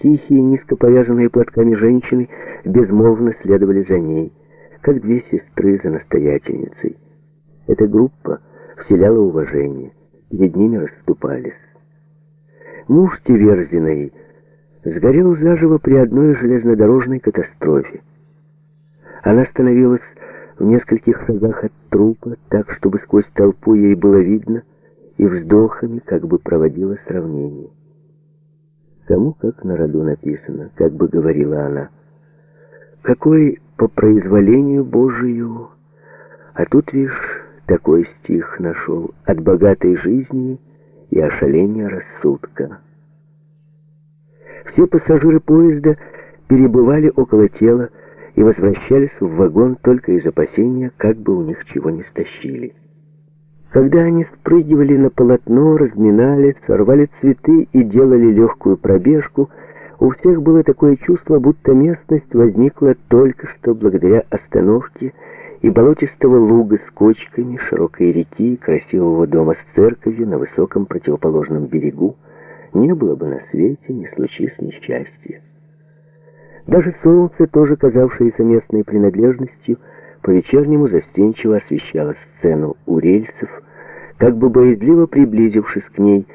Тихие, низко повязанные платками женщины безмолвно следовали за ней, как две сестры за настоятельницей. Эта группа вселяла уважение, перед ними расступались. Муж Тиверзиной сгорел заживо при одной железнодорожной катастрофе. Она становилась в нескольких шагах от трупа, так, чтобы сквозь толпу ей было видно, и вздохами как бы проводила сравнение. Кому как на роду написано, как бы говорила она. Какой по произволению Божию, а тут, видишь, такой стих нашел от богатой жизни и ошаления рассудка. Все пассажиры поезда перебывали около тела и возвращались в вагон только из опасения, как бы у них чего не стащили. Когда они спрыгивали на полотно, разминались, сорвали цветы и делали легкую пробежку, у всех было такое чувство, будто местность возникла только что благодаря остановке и болотистого луга с кочками, широкой реки, красивого дома с церковью на высоком противоположном берегу, не было бы на свете, не случись несчастья. Даже солнце, тоже казавшееся местной принадлежностью, по-вечернему застенчиво освещала сцену у рельсов, как бы боязливо приблизившись к ней,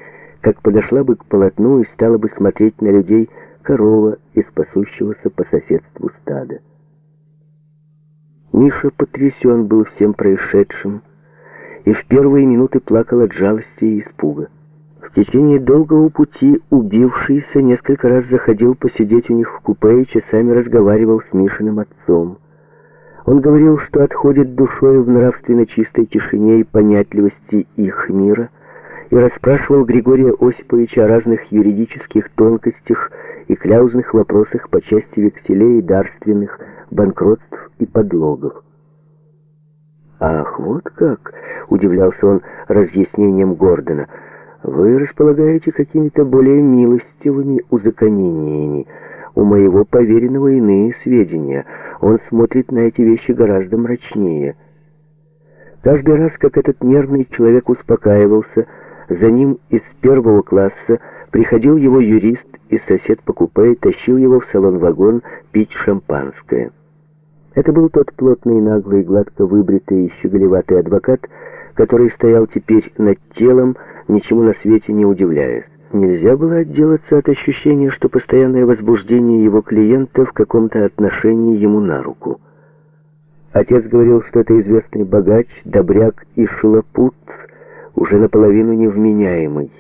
как подошла бы к полотну и стала бы смотреть на людей корова из пасущегося по соседству стада. Миша потрясен был всем происшедшим и в первые минуты плакал от жалости и испуга. В течение долгого пути убившийся несколько раз заходил посидеть у них в купе и часами разговаривал с Мишиным отцом. Он говорил, что отходит душой в нравственно чистой тишине и понятливости их мира, и расспрашивал Григория Осиповича о разных юридических тонкостях и кляузных вопросах по части векселей дарственных, банкротств и подлогов. «Ах, вот как!» — удивлялся он разъяснением Гордона. «Вы располагаете какими-то более милостивыми узаконениями. У моего поверенного иные сведения». Он смотрит на эти вещи гораздо мрачнее. Каждый раз, как этот нервный человек успокаивался, за ним из первого класса приходил его юрист и сосед по купе и тащил его в салон-вагон пить шампанское. Это был тот плотный, наглый, гладко выбритый и щеголеватый адвокат, который стоял теперь над телом, ничему на свете не удивляясь. Нельзя было отделаться от ощущения, что постоянное возбуждение его клиента в каком-то отношении ему на руку. Отец говорил, что это известный богач, добряк и шелопут, уже наполовину невменяемый.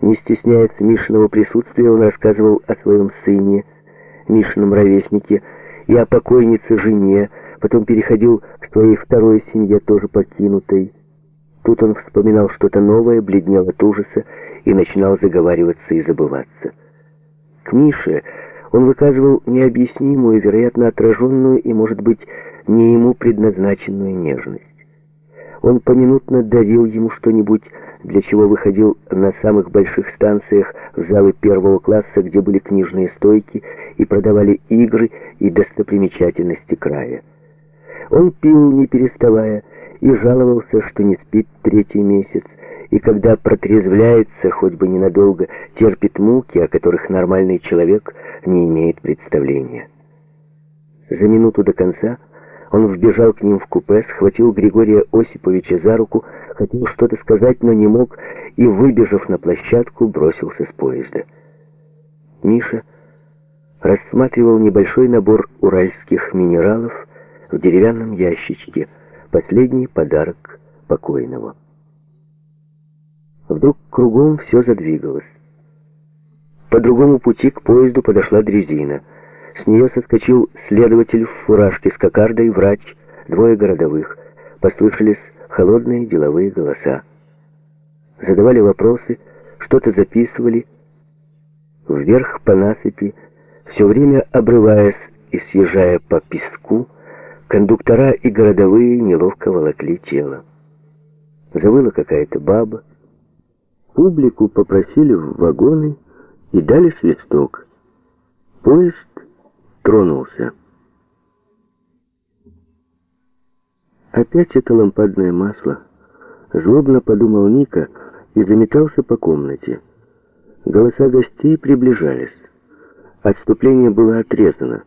Не стесняясь Мишиного присутствия, он рассказывал о своем сыне, Мишином ровеснике, и о покойнице жене, потом переходил к своей второй семье, тоже покинутой. Тут он вспоминал что-то новое, бледнел от ужаса и начинал заговариваться и забываться. К Мише он выказывал необъяснимую, вероятно, отраженную и, может быть, не ему предназначенную нежность. Он поминутно давил ему что-нибудь, для чего выходил на самых больших станциях в залы первого класса, где были книжные стойки и продавали игры и достопримечательности края. Он пил, не переставая, и жаловался, что не спит третий месяц, и когда протрезвляется, хоть бы ненадолго, терпит муки, о которых нормальный человек не имеет представления. За минуту до конца он вбежал к ним в купе, схватил Григория Осиповича за руку, хотел что-то сказать, но не мог, и, выбежав на площадку, бросился с поезда. Миша рассматривал небольшой набор уральских минералов в деревянном ящичке, последний подарок покойного. Вдруг кругом все задвигалось. По другому пути к поезду подошла дрезина. С нее соскочил следователь в фуражке с кокардой, врач, двое городовых. Послышались холодные деловые голоса. Задавали вопросы, что-то записывали. Вверх по насыпи, все время обрываясь и съезжая по песку, кондуктора и городовые неловко волокли тело. Завыла какая-то баба, Публику попросили в вагоны и дали свисток. Поезд тронулся. Опять это лампадное масло. Злобно подумал Ника и заметался по комнате. Голоса гостей приближались. Отступление было отрезано.